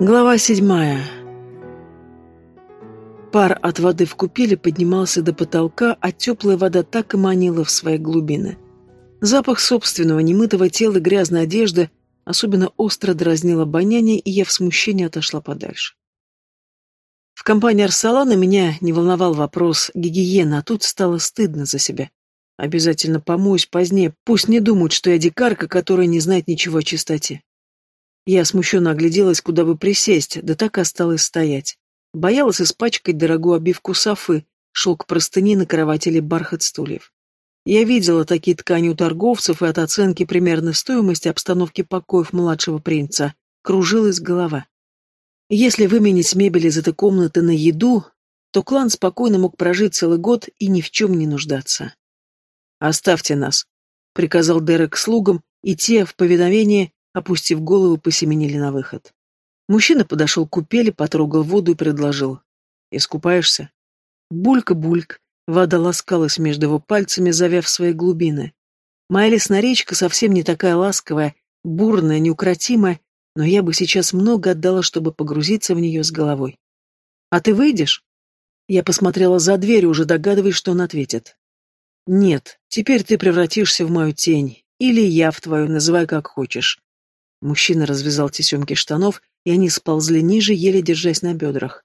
Глава седьмая. Пар от воды в купеле поднимался до потолка, а теплая вода так и манила в свои глубины. Запах собственного немытого тела и грязной одежды особенно остро дразнил обоняние, и я в смущении отошла подальше. В компании Арсалана меня не волновал вопрос гигиены, а тут стало стыдно за себя. Обязательно помоюсь позднее, пусть не думают, что я дикарка, которая не знает ничего о чистоте. Я смущенно огляделась, куда бы присесть, да так и осталась стоять. Боялась испачкать дорогую обивку софы, шелк простыни на кровати или бархат стульев. Я видела такие ткани у торговцев, и от оценки примерной стоимости обстановки покоев младшего принца кружилась голова. Если выменить мебель из этой комнаты на еду, то клан спокойно мог прожить целый год и ни в чем не нуждаться. «Оставьте нас», — приказал Дерек слугам, и те, в повиновении, опустив голову, посеменили на выход. Мужчина подошел к купели, потрогал воду и предложил. «Искупаешься?» Булька-бульк, вода ласкалась между его пальцами, завяв свои глубины. Моя лесная речка совсем не такая ласковая, бурная, неукротимая, но я бы сейчас много отдала, чтобы погрузиться в нее с головой. «А ты выйдешь?» Я посмотрела за дверь, уже догадываясь, что он ответит. «Нет, теперь ты превратишься в мою тень, или я в твою, называй как хочешь». Мужчина развязал тесемки штанов, и они сползли ниже, еле держась на бедрах.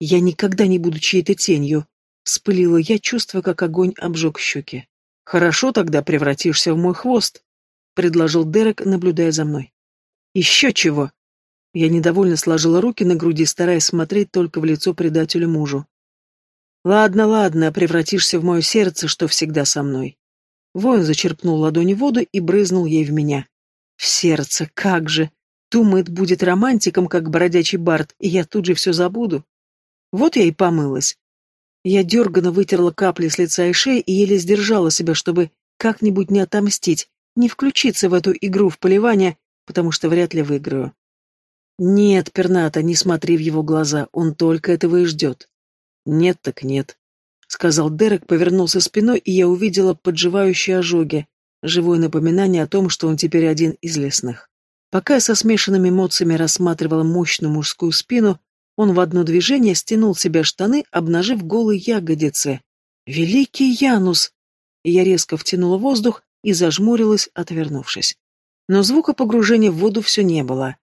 «Я никогда не буду чьей-то тенью», — вспылила я, чувствуя, как огонь обжег щеки. «Хорошо, тогда превратишься в мой хвост», — предложил Дерек, наблюдая за мной. «Еще чего?» Я недовольно сложила руки на груди, стараясь смотреть только в лицо предателю мужу. «Ладно, ладно, превратишься в мое сердце, что всегда со мной». Воин зачерпнул ладони воду и брызнул ей в меня. «В сердце, как же! Думает, будет романтиком, как бродячий бард, и я тут же все забуду. Вот я и помылась. Я дерганно вытерла капли с лица и шеи и еле сдержала себя, чтобы как-нибудь не отомстить, не включиться в эту игру в поливание, потому что вряд ли выиграю. Нет, Перната, не смотри в его глаза, он только этого и ждет. Нет так нет, сказал Дерек, повернулся спиной, и я увидела подживающие ожоги, живое напоминание о том, что он теперь один из лесных. Пока я со смешанными эмоциями рассматривала мощную мужскую спину, он в одно движение стянул себе штаны, обнажив голые ягодицы. «Великий Янус!» Я резко втянула воздух и зажмурилась, отвернувшись. Но звука погружения в воду все не было.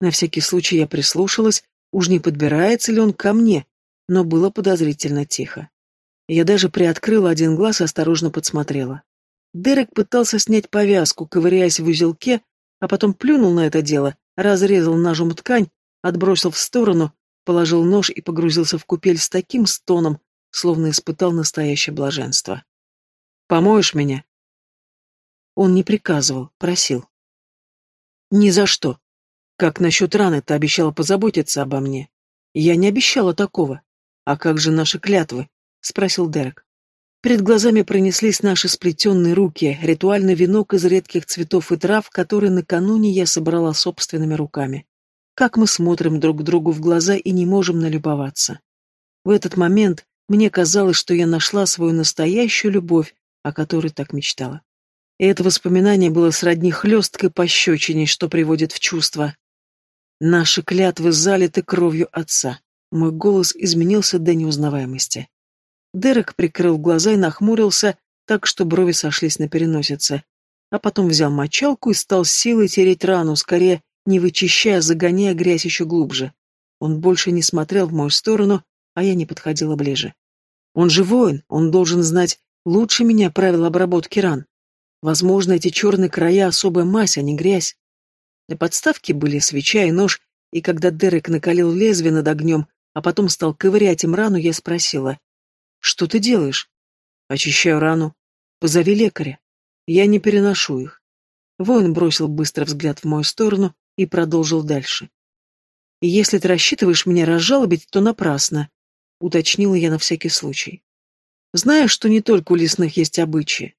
На всякий случай я прислушалась, уж не подбирается ли он ко мне, но было подозрительно тихо. Я даже приоткрыла один глаз и осторожно подсмотрела. Дерек пытался снять повязку, ковыряясь в узелке, а потом плюнул на это дело, разрезал ножом ткань, отбросил в сторону, положил нож и погрузился в купель с таким стоном, словно испытал настоящее блаженство. «Помоешь меня?» Он не приказывал, просил. Ни за что. Как насчет раны ты обещала позаботиться обо мне? Я не обещала такого. А как же наши клятвы? Спросил Дерек. Перед глазами пронеслись наши сплетенные руки, ритуальный венок из редких цветов и трав, который накануне я собрала собственными руками. Как мы смотрим друг другу в глаза и не можем налюбоваться. В этот момент мне казалось, что я нашла свою настоящую любовь, о которой так мечтала. И это воспоминание было сродни хлесткой пощечине, что приводит в чувство. Наши клятвы залиты кровью отца. Мой голос изменился до неузнаваемости. Дерек прикрыл глаза и нахмурился, так что брови сошлись на переносице. А потом взял мочалку и стал силой тереть рану, скорее не вычищая, загоняя грязь еще глубже. Он больше не смотрел в мою сторону, а я не подходила ближе. Он же воин, он должен знать лучше меня правила обработки ран. Возможно, эти черные края — особая мазь, а не грязь. На подставке были свеча и нож, и когда Дерек накалил лезвие над огнем, а потом стал ковырять им рану, я спросила. «Что ты делаешь?» «Очищаю рану. Позови лекаря. Я не переношу их». Воин бросил быстро взгляд в мою сторону и продолжил дальше. «И если ты рассчитываешь меня разжалобить, то напрасно», — уточнила я на всякий случай. «Знаешь, что не только у лесных есть обычаи.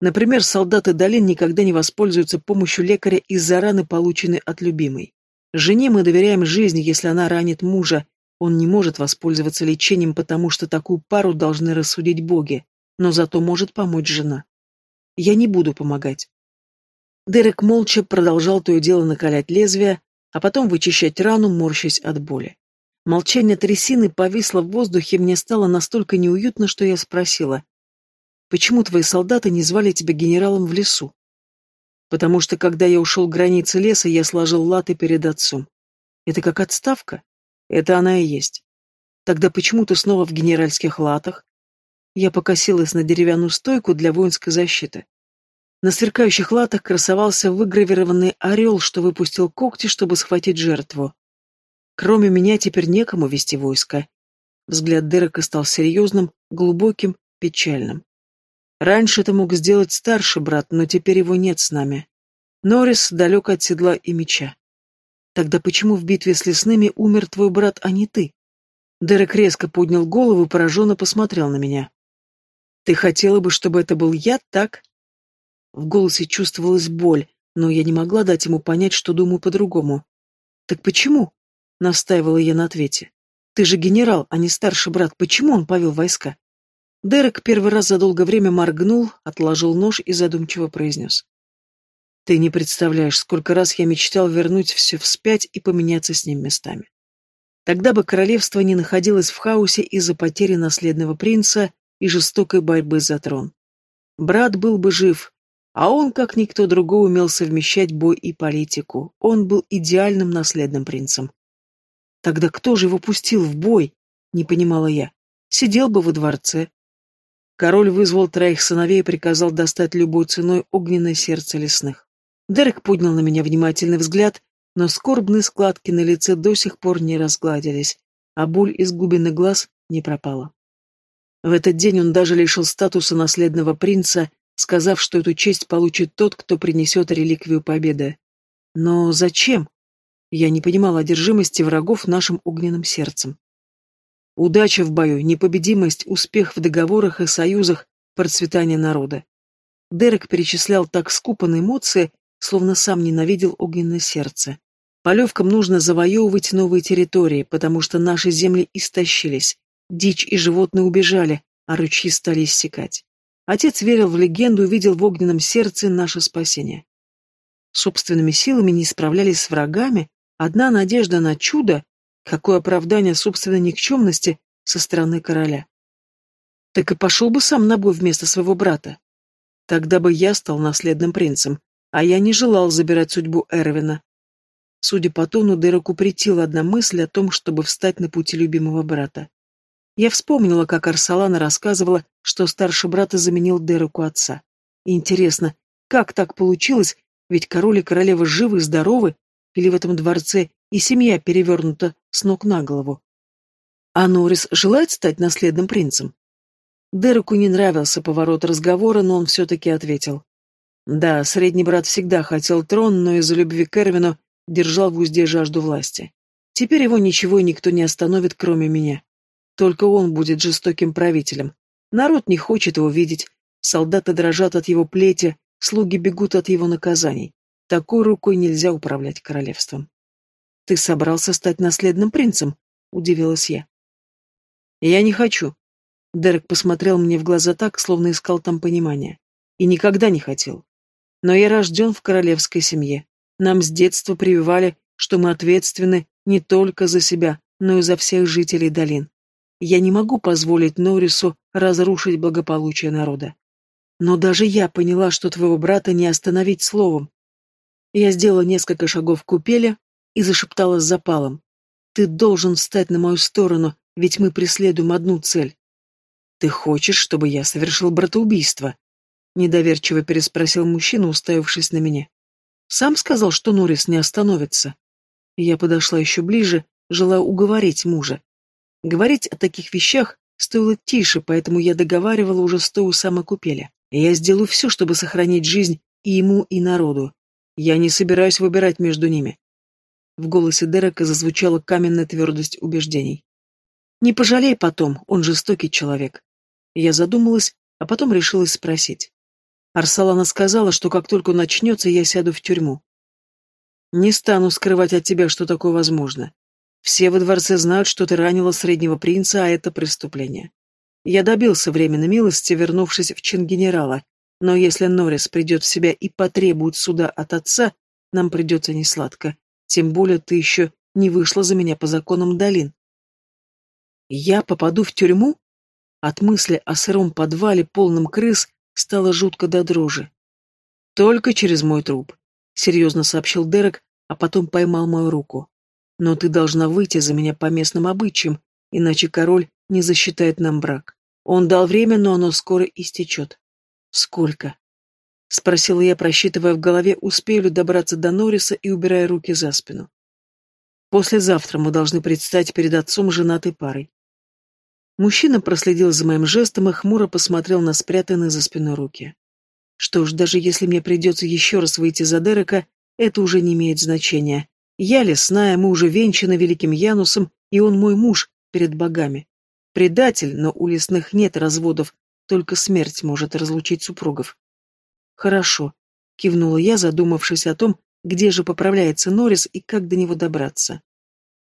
Например, солдаты долин никогда не воспользуются помощью лекаря из-за раны, полученной от любимой. Жене мы доверяем жизни, если она ранит мужа. Он не может воспользоваться лечением, потому что такую пару должны рассудить боги, но зато может помочь жена. Я не буду помогать. Дерек молча продолжал то и дело накалять лезвие, а потом вычищать рану, морщась от боли. Молчание трясины повисло в воздухе, мне стало настолько неуютно, что я спросила, «Почему твои солдаты не звали тебя генералом в лесу?» «Потому что, когда я ушел к границе леса, я сложил латы перед отцом. Это как отставка? Это она и есть. Тогда почему ты снова в генеральских латах?» Я покосилась на деревянную стойку для воинской защиты. На сверкающих латах красовался выгравированный орел, что выпустил когти, чтобы схватить жертву. Кроме меня теперь некому вести войско. Взгляд Дерека стал серьезным, глубоким, печальным. Раньше это мог сделать старший брат, но теперь его нет с нами. Норрис далек от седла и меча. Тогда почему в битве с лесными умер твой брат, а не ты? Дерек резко поднял голову и пораженно посмотрел на меня. Ты хотела бы, чтобы это был я, так? В голосе чувствовалась боль, но я не могла дать ему понять, что думаю по-другому. Так почему? Настаивала я на ответе. Ты же генерал, а не старший брат. Почему он повел войска? Дерек первый раз за долгое время моргнул, отложил нож и задумчиво произнес. Ты не представляешь, сколько раз я мечтал вернуть все вспять и поменяться с ним местами. Тогда бы королевство не находилось в хаосе из-за потери наследного принца и жестокой борьбы за трон. Брат был бы жив, а он, как никто другой, умел совмещать бой и политику. Он был идеальным наследным принцем. Тогда кто же его пустил в бой? Не понимала я. Сидел бы во дворце. Король вызвал троих сыновей и приказал достать любой ценой огненное сердце лесных. Дерек поднял на меня внимательный взгляд, но скорбные складки на лице до сих пор не разгладились, а боль из глубины глаз не пропала. В этот день он даже лишил статуса наследного принца, сказав, что эту честь получит тот, кто принесет реликвию победы. Но зачем? Я не понимал одержимости врагов нашим огненным сердцем. Удача в бою, непобедимость, успех в договорах и союзах, процветание народа. Дерек перечислял так скупо на эмоции, словно сам ненавидел огненное сердце. Полевкам нужно завоевывать новые территории, потому что наши земли истощились, Дичь и животные убежали, а ручьи стали иссякать. Отец верил в легенду и видел в огненном сердце наше спасение. Собственными силами не справлялись с врагами, одна надежда на чудо, какое оправдание собственной никчемности со стороны короля. Так и пошел бы сам на бой вместо своего брата. Тогда бы я стал наследным принцем, а я не желал забирать судьбу Эрвина. Судя по тону, Дереку претила одна мысль о том, чтобы встать на пути любимого брата. Я вспомнила, как Арсалана рассказывала, что старший брат заменил Дереку отца. Интересно, как так получилось, ведь король и королева живы и здоровы, или в этом дворце и семья перевернута с ног на голову? А Норрис желает стать наследным принцем? Дереку не нравился поворот разговора, но он все-таки ответил. Да, средний брат всегда хотел трон, но из-за любви к Эрвину держал в узде жажду власти. Теперь его ничего и никто не остановит, кроме меня. Только он будет жестоким правителем. Народ не хочет его видеть, солдаты дрожат от его плети, слуги бегут от его наказаний. Такой рукой нельзя управлять королевством. «Ты собрался стать наследным принцем?» — удивилась я. «Я не хочу». Дерек посмотрел мне в глаза так, словно искал там понимания. И никогда не хотел. Но я рожден в королевской семье. Нам с детства прививали, что мы ответственны не только за себя, но и за всех жителей долин. Я не могу позволить Норрису разрушить благополучие народа. Но даже я поняла, что твоего брата не остановить словом. Я сделала несколько шагов в купели и зашептала с запалом. Ты должен встать на мою сторону, ведь мы преследуем одну цель. Ты хочешь, чтобы я совершил братоубийство? Недоверчиво переспросил мужчина, уставившись на меня. Сам сказал, что Норрис не остановится. Я подошла еще ближе, желая уговорить мужа. Говорить о таких вещах стоило тише, поэтому я договаривала уже стоя у самой купели. Я сделаю все, чтобы сохранить жизнь и ему, и народу. Я не собираюсь выбирать между ними. В голосе Дерека зазвучала каменная твердость убеждений. Не пожалей потом, он жестокий человек. Я задумалась, а потом решилась спросить. Арсалана сказала, что как только начнется, я сяду в тюрьму. Не стану скрывать от тебя, что такое возможно. Все во дворце знают, что ты ранила среднего принца, а это преступление. Я добился временной милости, вернувшись в чин генерала, но если Норрис придет в себя и потребует суда от отца, нам придется несладко. Тем более ты еще не вышла за меня по законам долин. Я попаду в тюрьму? От мысли о сыром подвале, полном крыс, стало жутко до дрожи. Только через мой труп, серьезно сообщил Дерек, а потом поймал мою руку. Но ты должна выйти за меня по местным обычаям, иначе король не засчитает нам брак. Он дал время, но оно скоро истечет. Сколько? Спросила я, просчитывая в голове, успею ли добраться до Норриса и убирая руки за спину. Послезавтра мы должны предстать перед отцом женатой парой. Мужчина проследил за моим жестом и хмуро посмотрел на спрятанные за спиной руки. Что ж, даже если мне придется еще раз выйти за Дерека, это уже не имеет значения. Я лесная, мы уже венчаны великим Янусом, и он мой муж перед богами. Предатель, но у лесных нет разводов, только смерть может разлучить супругов. Хорошо, кивнула я, задумавшись о том, где же поправляется Норрис и как до него добраться.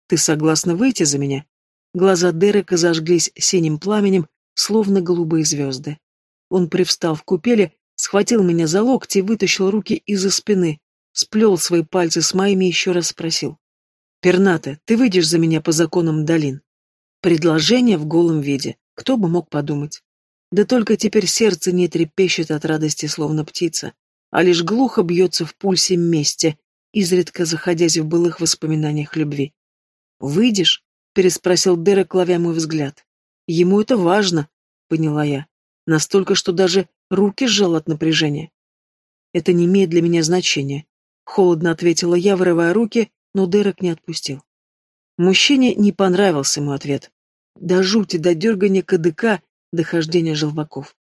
Ты согласна выйти за меня? Глаза Дерека зажглись синим пламенем, словно голубые звезды. Он привстал в купеле, схватил меня за локти и вытащил руки из-за спины, сплел свои пальцы с моими и еще раз спросил. «Перната, ты выйдешь за меня по законам долин?» Предложение в голом виде. Кто бы мог подумать? Да только теперь сердце не трепещет от радости, словно птица, а лишь глухо бьется в пульсе мести, изредка заходясь в былых воспоминаниях любви. «Выйдешь?» — переспросил Дерек, ловя мой взгляд. «Ему это важно», — поняла я. Настолько, что даже руки сжал от напряжения. «Это не имеет для меня значения. Холодно ответила я, вырывая руки, но Дерек не отпустил. Мужчине не понравился мой ответ. До жути, до дергания кадыка, до хождения желваков.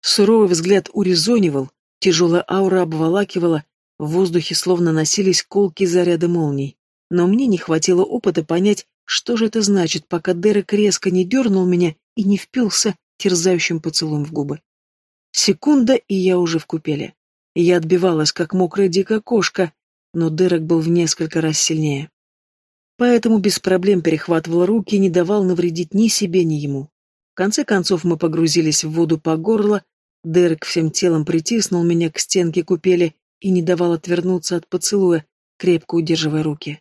Суровый взгляд урезонивал, тяжелая аура обволакивала, в воздухе словно носились колки заряда молний. Но мне не хватило опыта понять, что же это значит, пока Дерек резко не дернул меня и не впился терзающим поцелуем в губы. Секунда, и я уже в купеле. Я отбивалась, как мокрая дикая кошка, но Дерек был в несколько раз сильнее. Поэтому без проблем перехватывал руки и не давал навредить ни себе, ни ему. В конце концов мы погрузились в воду по горло, Дерек всем телом притиснул меня к стенке купели и не давал отвернуться от поцелуя, крепко удерживая руки.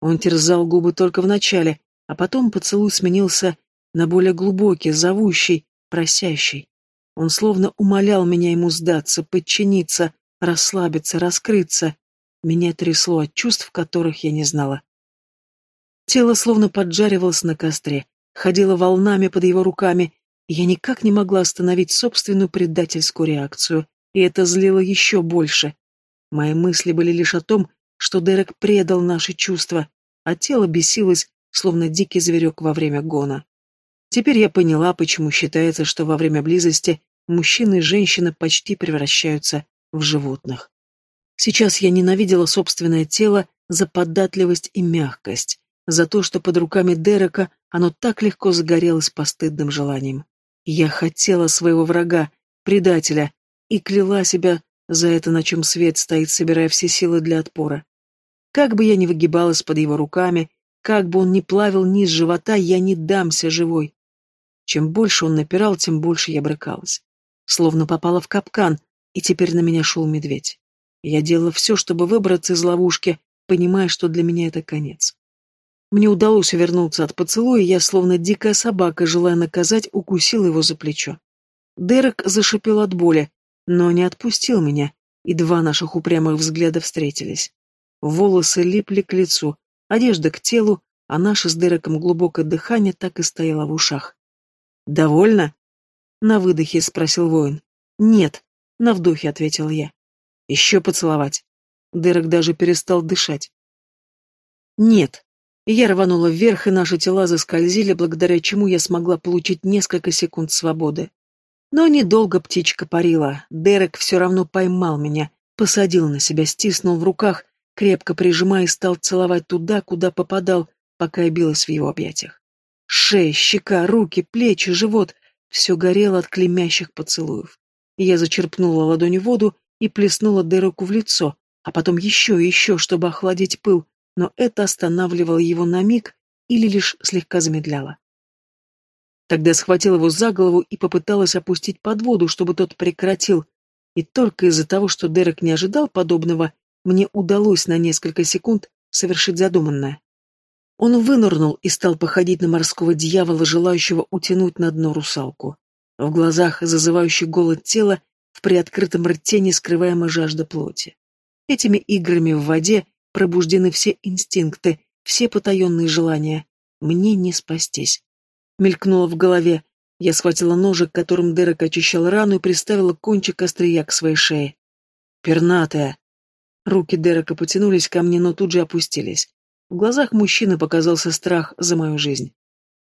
Он терзал губы только в начале, а потом поцелуй сменился на более глубокий, зовущий, просящий. Он словно умолял меня ему сдаться, подчиниться, расслабиться, раскрыться. Меня трясло от чувств, которых я не знала. Тело словно поджаривалось на костре, ходило волнами под его руками, и я никак не могла остановить собственную предательскую реакцию, и это злило еще больше. Мои мысли были лишь о том, что Дерек предал наши чувства, а тело бесилось, словно дикий зверек во время гона. Теперь я поняла, почему считается, что во время близости мужчина и женщина почти превращаются в животных. Сейчас я ненавидела собственное тело за податливость и мягкость, за то, что под руками Дерека оно так легко загорелось постыдным желанием. Я хотела своего врага, предателя, и кляла себя за это, на чем свет стоит, собирая все силы для отпора. Как бы я ни выгибалась под его руками, как бы он ни плавил низ живота, я не дамся живой. Чем больше он напирал, тем больше я брыкалась словно попала в капкан, и теперь на меня шел медведь. Я делала все, чтобы выбраться из ловушки, понимая, что для меня это конец. Мне удалось увернуться от поцелуя, и я, словно дикая собака, желая наказать, укусил его за плечо. Дерек зашипел от боли, но не отпустил меня, и два наших упрямых взгляда встретились. Волосы липли к лицу, одежда к телу, а наше с Дереком глубокое дыхание так и стояло в ушах. «Довольно?» На выдохе спросил воин. Нет, на вдохе ответил я. Еще поцеловать. Дерек даже перестал дышать. Нет. Я рванула вверх, и наши тела заскользили, благодаря чему я смогла получить несколько секунд свободы. Но недолго птичка парила. Дерек все равно поймал меня, посадил на себя, стиснул в руках, крепко прижимая и стал целовать туда, куда попадал, пока я билась в его объятиях. Шея, щека, руки, плечи, живот все горело от клемящих поцелуев. Я зачерпнула ладонью воду и плеснула Дереку в лицо, а потом еще и еще, чтобы охладить пыл, но это останавливало его на миг или лишь слегка замедляло. Тогда схватила его за голову и попыталась опустить под воду, чтобы тот прекратил. И только из-за того, что Дерек не ожидал подобного, мне удалось на несколько секунд совершить задуманное. Он вынырнул и стал походить на морского дьявола, желающего утянуть на дно русалку. В глазах зазывающий голод тела, в приоткрытом рте нескрываемая жажда плоти. Этими играми в воде пробуждены все инстинкты, все потаенные желания. Мне не спастись. Мелькнуло в голове. Я схватила ножик, которым Дерек очищал рану, и приставила кончик острия к своей шее. «Пернатая!» Руки Дерека потянулись ко мне, но тут же опустились. В глазах мужчины показался страх за мою жизнь.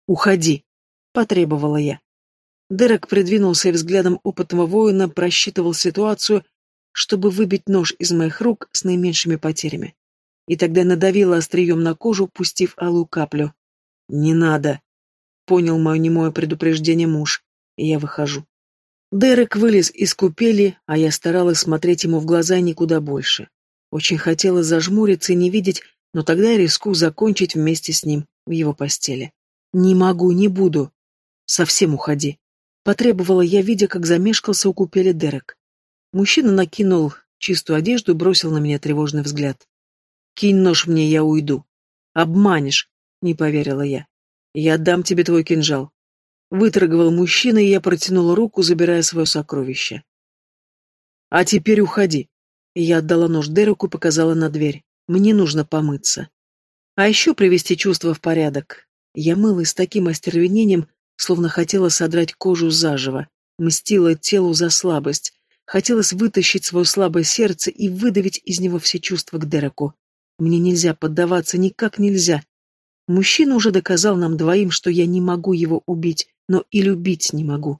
«Уходи!» — потребовала я. Дерек придвинулся и взглядом опытного воина просчитывал ситуацию, чтобы выбить нож из моих рук с наименьшими потерями. И тогда надавила острием на кожу, пустив алую каплю. «Не надо!» — понял мое немое предупреждение муж, и я выхожу. Дерек вылез из купели, а я старалась смотреть ему в глаза никуда больше. Очень хотела зажмуриться и не видеть, но тогда я рискую закончить вместе с ним в его постели. «Не могу, не буду. Совсем уходи», — потребовала я, видя, как замешкался у купели Дерек. Мужчина накинул чистую одежду и бросил на меня тревожный взгляд. «Кинь нож мне, я уйду». «Обманешь», — не поверила я. «Я отдам тебе твой кинжал». Выторговал мужчина, и я протянула руку, забирая свое сокровище. «А теперь уходи». Я отдала нож Дереку и показала на дверь. «Мне нужно помыться». А еще привести чувства в порядок. Я мылась с таким остервенением, словно хотела содрать кожу заживо, мстила телу за слабость, Хотелось вытащить свое слабое сердце и выдавить из него все чувства к Дереку. Мне нельзя поддаваться, никак нельзя. Мужчина уже доказал нам двоим, что я не могу его убить, но и любить не могу.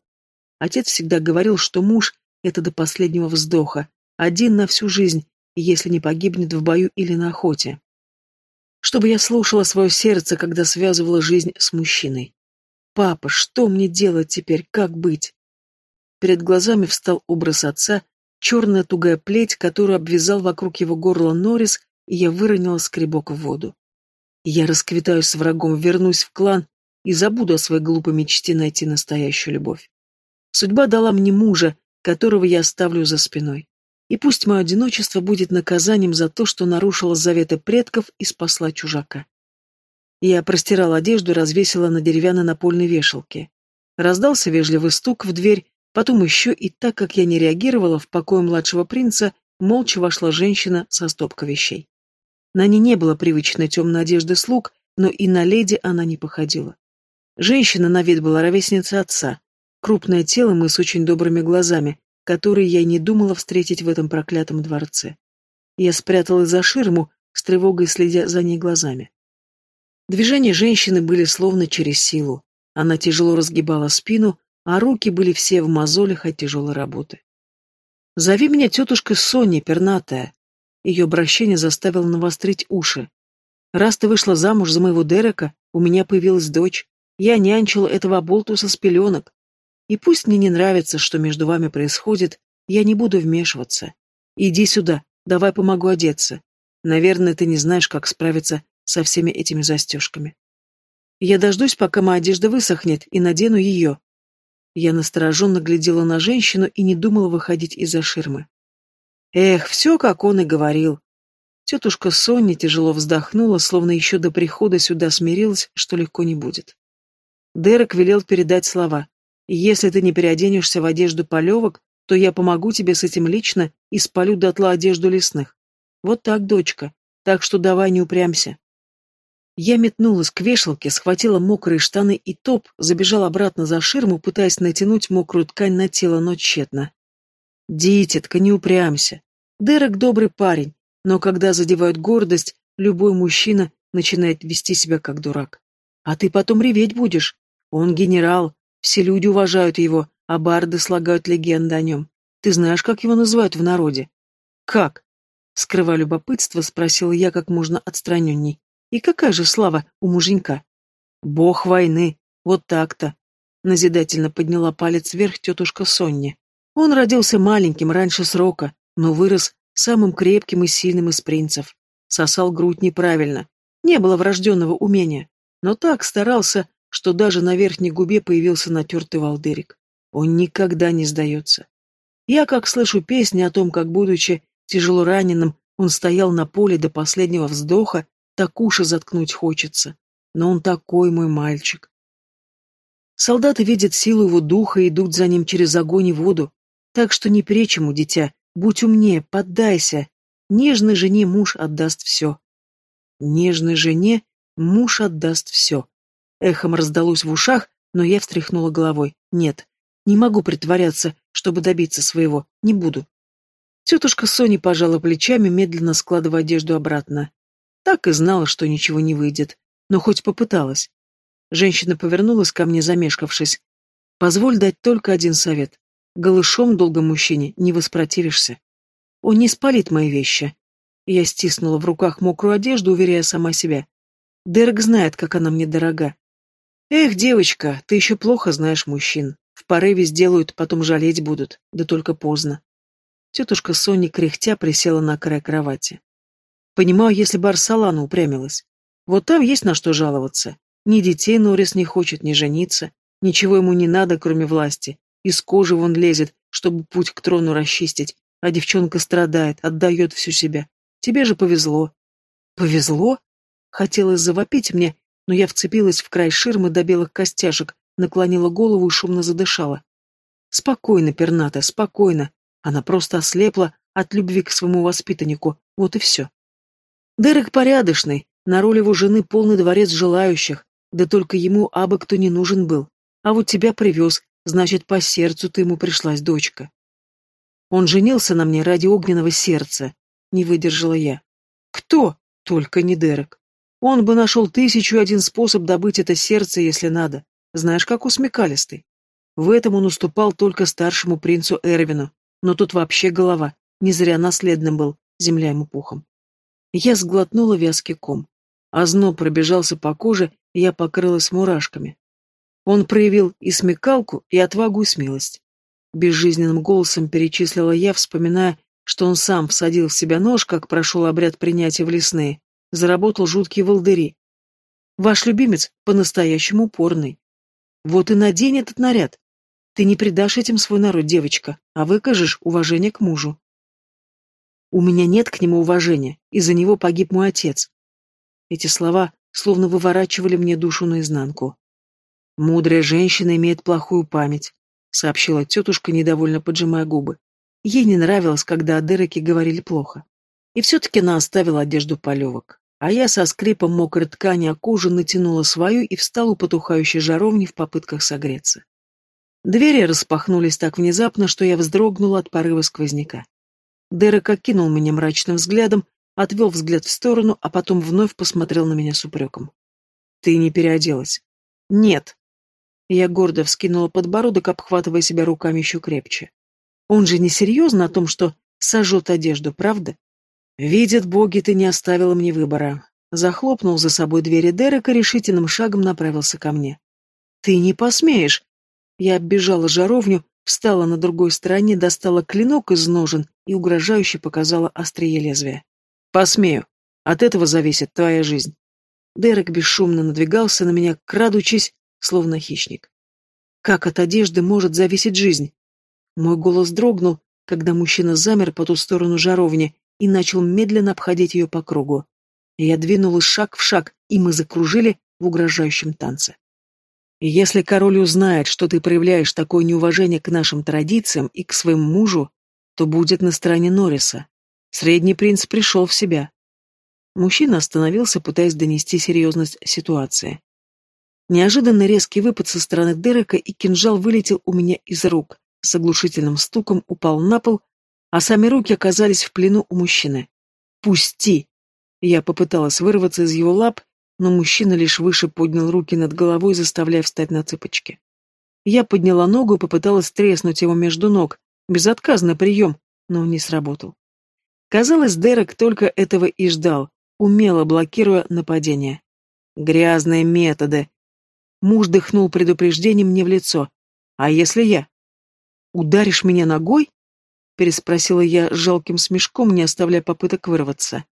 Отец всегда говорил, что муж — это до последнего вздоха, один на всю жизнь, если не погибнет в бою или на охоте. Чтобы я слушала свое сердце, когда связывала жизнь с мужчиной. Папа, что мне делать теперь, как быть? Перед глазами встал образ отца, черная тугая плеть, которую обвязал вокруг его горла Норрис, и я выронила скребок в воду. Я расквитаюсь с врагом, вернусь в клан и забуду о своей глупой мечте найти настоящую любовь. Судьба дала мне мужа, которого я оставлю за спиной. И пусть мое одиночество будет наказанием за то, что нарушила заветы предков и спасла чужака. Я простирала одежду и развесила на деревянной напольной вешалке. Раздался вежливый стук в дверь, Потом еще и так как я не реагировала, в покое младшего принца молча вошла женщина со стопкой вещей. На ней не было привычной темной одежды слуг, но и на леди она не походила. Женщина на вид была ровесницей отца, крупное телом и с очень добрыми глазами, которые я и не думала встретить в этом проклятом дворце. Я спряталась за ширму, с тревогой следя за ней глазами. Движения женщины были словно через силу. Она тяжело разгибала спину, а руки были все в мозолях от тяжелой работы. «Зови меня тетушка Соня, пернатая». Ее обращение заставило навострить уши. «Раз ты вышла замуж за моего Дерека, у меня появилась дочь. Я нянчила этого оболтуса с пеленок. И пусть мне не нравится, что между вами происходит, я не буду вмешиваться. Иди сюда, давай помогу одеться. Наверное, ты не знаешь, как справиться со всеми этими застежками. Я дождусь, пока моя одежда высохнет, и надену ее. Я настороженно глядела на женщину и не думала выходить из-за ширмы. Эх, все, как он и говорил. Тетушка Соня тяжело вздохнула, словно еще до прихода сюда смирилась, что легко не будет. Дерек велел передать слова. «Если ты не переоденешься в одежду полевок, то я помогу тебе с этим лично и спалю дотла одежду лесных. Вот так, дочка. Так что давай не упрямся. Я метнулась к вешалке, схватила мокрые штаны и топ, забежала обратно за ширму, пытаясь натянуть мокрую ткань на тело, но тщетно. «Дитятка, не упрямся. Дерек добрый парень, но когда задевают гордость, любой мужчина начинает вести себя как дурак. А ты потом реветь будешь. Он генерал, все люди уважают его, а барды слагают легенды о нем. Ты знаешь, как его называют в народе?» «Как?» Скрывая любопытство, спросила я как можно отстраненней. И какая же слава у муженька? Бог войны, вот так-то. Назидательно подняла палец вверх тетушка Сонни. Он родился маленьким, раньше срока, но вырос самым крепким и сильным из принцев. Сосал грудь неправильно. Не было врожденного умения. Но так старался, что даже на верхней губе появился натертый волдырик. Он никогда не сдается. Я как слышу песни о том, как, будучи тяжело раненым, Он стоял на поле до последнего вздоха, так уши заткнуть хочется. Но он такой мой мальчик. Солдаты видят силу его духа и идут за ним через огонь и воду. Так что не перечь ему, дитя, будь умнее, поддайся. Нежной жене муж отдаст все. Нежной жене муж отдаст все. Эхом раздалось в ушах, но я встряхнула головой. Нет, не могу притворяться, чтобы добиться своего. Не буду. Тетушка Соня пожала плечами, медленно складывая одежду обратно. Так и знала, что ничего не выйдет. Но хоть попыталась. Женщина повернулась ко мне, замешкавшись. «Позволь дать только один совет. Голышом долго мужчине не воспротивишься. Он не спалит мои вещи». Я стиснула в руках мокрую одежду, уверяя сама себя. Дерек знает, как она мне дорога. Эх, девочка, ты еще плохо знаешь мужчин. В порыве сделают, потом жалеть будут, да только поздно. Тетушка Соня кряхтя присела на край кровати. Понимаю, если бы Арсалана упрямилась. Вот там есть на что жаловаться. Ни детей Норрис не хочет, ни жениться. Ничего ему не надо, кроме власти. Из кожи вон лезет, чтобы путь к трону расчистить. А девчонка страдает, отдает всю себя. Тебе же повезло. Повезло? Хотелось завопить мне, но я вцепилась в край ширмы до белых костяшек, наклонила голову и шумно задышала. Спокойно, перната, спокойно. Она просто ослепла от любви к своему воспитаннику. Вот и все. Дерек порядочный, на роль его жены полный дворец желающих, да только ему абы кто не нужен был. А вот тебя привез, значит, по сердцу ты ему пришлась, дочка. Он женился на мне ради огненного сердца, не выдержала я. Кто? Только не Дерек. Он бы нашел тысячу один способ добыть это сердце, если надо. Знаешь, как усмекалистый. В этом он уступал только старшему принцу Эрвину, но тут вообще голова, не зря наследным был, земля ему пухом. Я сглотнула вязкий ком. Озноб пробежался по коже, и я покрылась мурашками. Он проявил и смекалку, и отвагу, и смелость. Безжизненным голосом перечислила я, вспоминая, что он сам всадил в себя нож, как прошел обряд принятия в лесные, заработал жуткие волдыри. Ваш любимец по-настоящему упорный. Вот и надень этот наряд. Ты не предашь этим свой народ, девочка, а выкажешь уважение к мужу. У меня нет к нему уважения, из-за него погиб мой отец. Эти слова словно выворачивали мне душу наизнанку. Мудрая женщина имеет плохую память, сообщила тетушка, недовольно поджимая губы. Ей не нравилось, когда о Дереке говорили плохо. И все-таки она оставила одежду полевок а я со скрипом мокрой ткани о кожу натянула свою и встала у потухающей жаровни в попытках согреться. Двери распахнулись так внезапно, что я вздрогнула от порыва сквозняка. Дерек окинул меня мрачным взглядом, отвел взгляд в сторону, а потом вновь посмотрел на меня с упреком. «Ты не переоделась?» «Нет». Я гордо вскинула подбородок, обхватывая себя руками еще крепче. «Он же не серьезно о том, что сожжет одежду, правда? «Видят боги, ты не оставила мне выбора». Захлопнул за собой двери Дерека, решительным шагом направился ко мне. «Ты не посмеешь!» Я оббежала жаровню, встала на другой стороне, достала клинок из ножен и угрожающе показала острие лезвия. «Посмею. От этого зависит твоя жизнь». Дерек бесшумно надвигался на меня, крадучись, словно хищник. «Как от одежды может зависеть жизнь?» Мой голос дрогнул, когда мужчина замер по ту сторону жаровни, и начал медленно обходить ее по кругу. Я двинулась шаг в шаг, и мы закружили в угрожающем танце. Если король узнает, что ты проявляешь такое неуважение к нашим традициям и к своему мужу, то будет на стороне Норриса. Средний принц пришел в себя. Мужчина остановился, пытаясь донести серьезность ситуации. Неожиданно резкий выпад со стороны Дерека, и кинжал вылетел у меня из рук, с оглушительным стуком упал на пол, а сами руки оказались в плену у мужчины. «Пусти!» Я попыталась вырваться из его лап, но мужчина лишь выше поднял руки над головой, заставляя встать на цыпочки. Я подняла ногу и попыталась треснуть его между ног. Безотказный прием, но не сработал. Казалось, Дерек только этого и ждал, умело блокируя нападение. Грязные методы. Муж дыхнул предупреждением мне в лицо. А если я? Ударишь меня ногой? Переспросила я с жалким смешком, не оставляя попыток вырваться.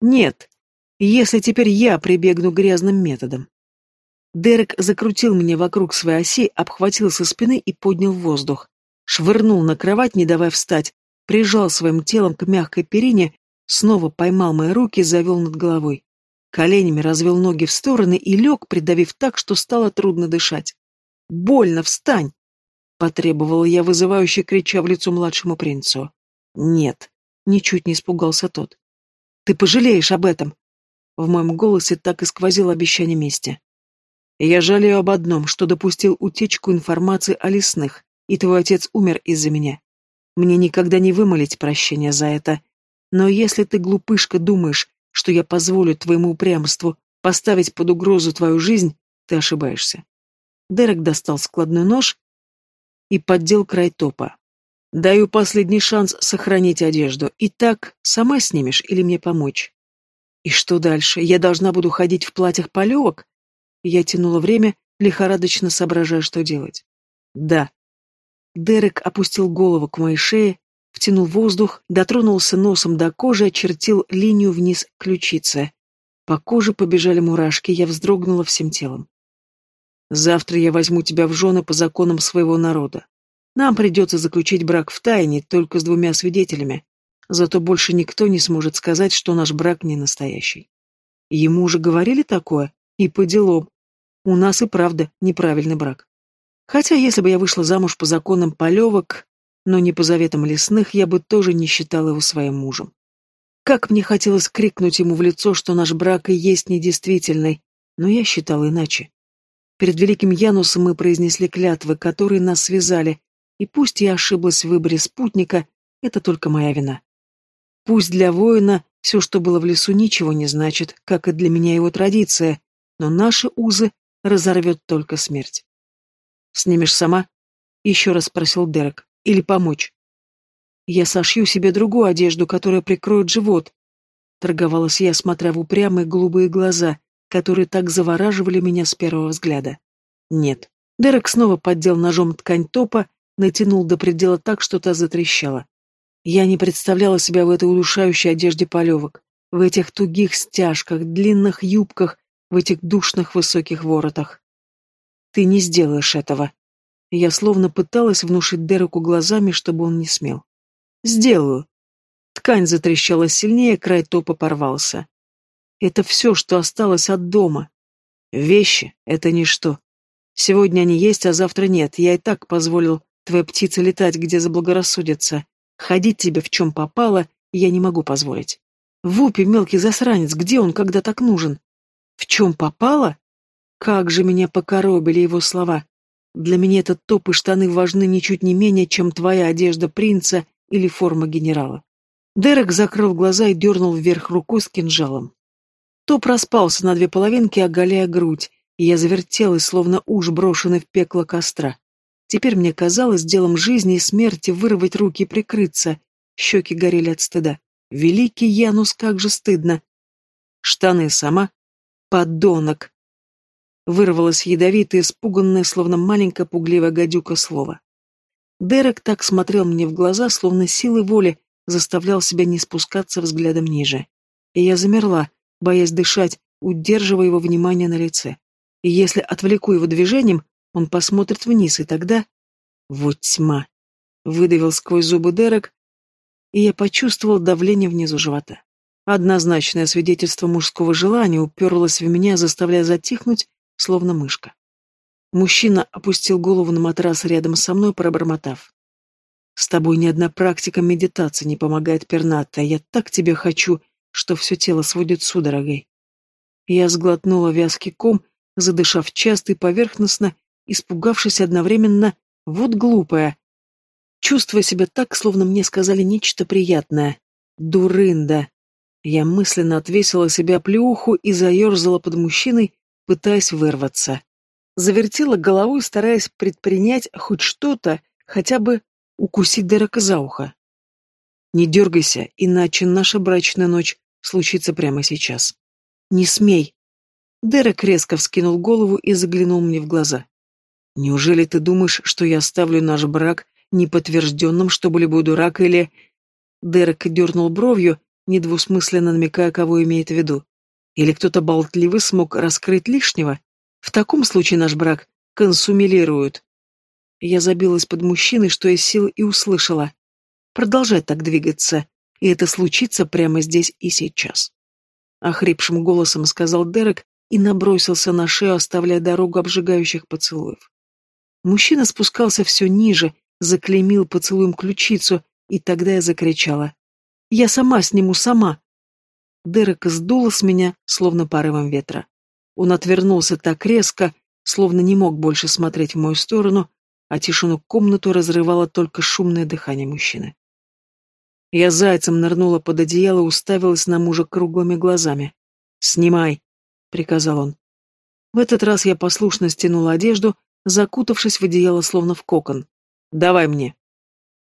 Нет, если теперь я прибегну грязным методам. Дерек закрутил меня вокруг своей оси, обхватил со спины и поднял воздух. Швырнул на кровать, не давая встать, прижал своим телом к мягкой перине, Снова поймал мои руки и завел над головой. Коленями развел ноги в стороны и лег, придавив так, что стало трудно дышать. «Больно, встань!» — потребовала я, вызывающе крича в лицо младшему принцу. «Нет», — ничуть не испугался тот. «Ты пожалеешь об этом!» В моем голосе так и сквозило обещание мести. «Я жалею об одном, что допустил утечку информации о лесных, и твой отец умер из-за меня. Мне никогда не вымолить прощения за это. Но если ты, глупышка, думаешь, что я позволю твоему упрямству поставить под угрозу твою жизнь, ты ошибаешься. Дерек достал складной нож и поддел край топа. Даю последний шанс сохранить одежду. И так, сама снимешь или мне помочь? И что дальше? Я должна буду ходить в платьях полевок? Я тянула время, лихорадочно соображая, что делать. Да. Дерек опустил голову к моей шее, втянул воздух, дотронулся носом до кожи, очертил линию вниз ключицы. По коже побежали мурашки, я вздрогнула всем телом. Завтра я возьму тебя в жены по законам своего народа. Нам придется заключить брак в тайне, только с двумя свидетелями. Зато больше никто не сможет сказать, что наш брак не настоящий. Ему уже говорили такое? И по делам. У нас и правда неправильный брак. Хотя, если бы я вышла замуж по законам полевок, но не по заветам лесных, я бы тоже не считала его своим мужем. Как мне хотелось крикнуть ему в лицо, что наш брак и есть недействительный, но я считала иначе. Перед великим Янусом мы произнесли клятвы, которые нас связали, и пусть я ошиблась в выборе спутника, это только моя вина. Пусть для воина все, что было в лесу, ничего не значит, как и для меня его традиция, но наши узы разорвет только смерть. «Снимешь сама?» — еще раз спросил Дерек. «Или помочь?» «Я сошью себе другую одежду, которая прикроет живот», — торговалась я, смотря в упрямые голубые глаза, которые так завораживали меня с первого взгляда. «Нет». Дерек снова поддел ножом ткань топа, натянул до предела так, что та затрещала. Я не представляла себя в этой удушающей одежде полевок, в этих тугих стяжках, длинных юбках, в этих душных высоких воротах. Ты не сделаешь этого. Я словно пыталась внушить Дереку глазами, чтобы он не смел. Сделаю. Ткань затрещала сильнее, край топа порвался. Это все, что осталось от дома. Вещи — это ничто. Сегодня они есть, а завтра нет. Я и так позволил Твоя птица летать, где заблагорассудится. Ходить тебе в чем попало, я не могу позволить. Вупи, мелкий засранец, где он, когда так нужен? В чем попало? Как же меня покоробили его слова. Для меня этот топ и штаны важны ничуть не менее, чем твоя одежда принца или форма генерала. Дерек закрыл глаза и дернул вверх рукой с кинжалом. Топ распался на две половинки, оголяя грудь, и я завертелась, словно уж брошенный в пекло костра. Теперь мне казалось делом жизни и смерти вырвать руки и прикрыться. Щеки горели от стыда. Великий Янус, как же стыдно. Штаны сама. Подонок. Вырвалось ядовитое, испуганное, словно маленькая пугливая гадюка слово. Дерек так смотрел мне в глаза, словно силой воли заставлял себя не спускаться взглядом ниже. И я замерла, боясь дышать, удерживая его внимание на лице. И если отвлеку его движением, он посмотрит вниз, и тогда... Вот тьма. Выдавил сквозь зубы Дерек, и я почувствовал давление внизу живота. Однозначное свидетельство мужского желания уперлось в меня, заставляя затихнуть, словно мышка. Мужчина опустил голову на матрас рядом со мной, пробормотав. «С тобой ни одна практика медитации не помогает, перната. Я так тебя хочу, что все тело сводит судорогой». Я сглотнула вязкий ком, задышав часто и поверхностно, испугавшись одновременно «вот глупая», чувствуя себя так, словно мне сказали нечто приятное. «Дурында!» Я мысленно отвесила себя плюху и заерзала под мужчиной, пытаясь вырваться. Завертела головой, стараясь предпринять хоть что-то, хотя бы укусить Дерека за ухо. «Не дергайся, иначе наша брачная ночь случится прямо сейчас». «Не смей!» Дерек резко вскинул голову и заглянул мне в глаза. Неужели ты думаешь, что я оставлю наш брак неподтвержденным, чтобы любой дурак или...» Дерек дернул бровью, недвусмысленно намекая, кого имеет в виду. «Или кто-то болтливый смог раскрыть лишнего? В таком случае наш брак консумилируют». Я забилась под мужчиной, что из сил и услышала. «Продолжай так двигаться. И это случится прямо здесь и сейчас. Охрипшим голосом сказал Дерек и набросился на шею, оставляя дорогу обжигающих поцелуев. Мужчина спускался все ниже, заклеймил поцелуем ключицу, и тогда я закричала. «Я сама сниму, сама!» Дерек сдуло с меня, словно порывом ветра. Он отвернулся так резко, словно не мог больше смотреть в мою сторону, а тишину комнату разрывало только шумное дыхание мужчины. Я зайцем нырнула под одеяло и уставилась на мужа круглыми глазами. «Снимай!» — приказал он. В этот раз я послушно стянула одежду, закутавшись в одеяло словно в кокон. «Давай мне!»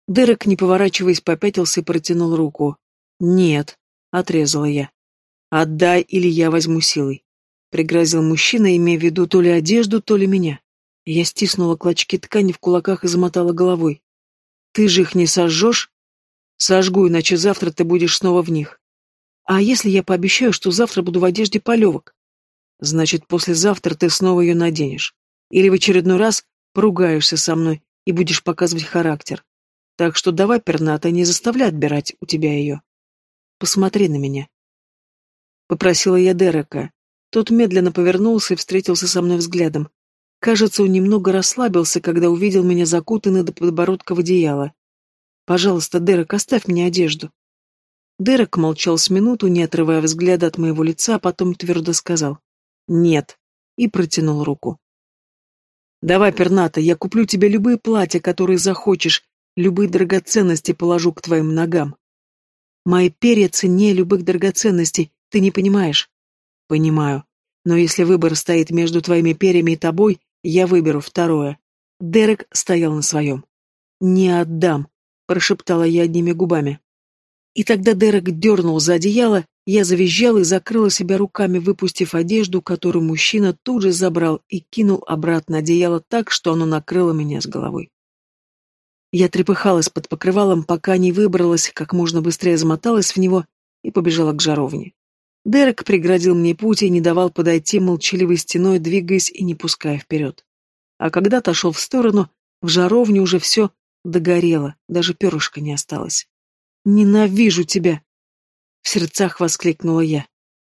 Дерек, не поворачиваясь, попятился и протянул руку. «Нет», — отрезала я. «Отдай, или я возьму силой», — пригрозил мужчина, имея в виду то ли одежду, то ли меня. Я стиснула клочки ткани в кулаках и замотала головой. «Ты же их не сожжешь?» Сожгу, иначе завтра ты будешь снова в них. А если я пообещаю, что завтра буду в одежде полевок? Значит, послезавтра ты снова ее наденешь. Или в очередной раз поругаешься со мной и будешь показывать характер. Так что давай, перната, не заставляй отбирать у тебя ее. Посмотри на меня. Попросила я Дерека. Тот медленно повернулся и встретился со мной взглядом. Кажется, он немного расслабился, когда увидел меня закутанной до подбородка в одеяло. Пожалуйста, Дерек, оставь мне одежду. Дерек молчал с минуту, не отрывая взгляда от моего лица, а потом твердо сказал «Нет» и протянул руку. «Давай, перната, я куплю тебе любые платья, которые захочешь, любые драгоценности положу к твоим ногам. Мои перья ценнее любых драгоценностей, ты не понимаешь?» «Понимаю. Но если выбор стоит между твоими перьями и тобой, я выберу второе». Дерек стоял на своем. «Не отдам», — прошептала я одними губами. И тогда Дерек дернул за одеяло, я завизжала и закрыла себя руками, выпустив одежду, которую мужчина тут же забрал и кинул обратно одеяло так, что оно накрыло меня с головой. Я трепыхалась под покрывалом, пока не выбралась, как можно быстрее замоталась в него и побежала к жаровне. Дерек преградил мне путь и не давал подойти молчаливой стеной, двигаясь и не пуская вперед. А когда отошел в сторону, в жаровне уже все Догорело, даже перышка не осталось. «Ненавижу тебя!» В сердцах воскликнула я.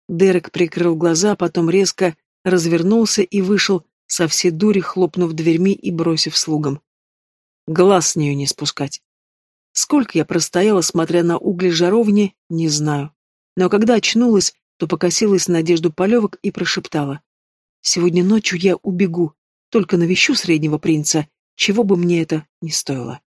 Дерек прикрыл глаза, потом резко развернулся и вышел, со всей дури хлопнув дверьми и бросив слугам. Глаз с нее не спускать. Сколько я простояла, смотря на угли жаровни, не знаю. Но когда очнулась, то покосилась на одежду полевок и прошептала. «Сегодня ночью я убегу, только навещу среднего принца чего бы мне это ни стоило.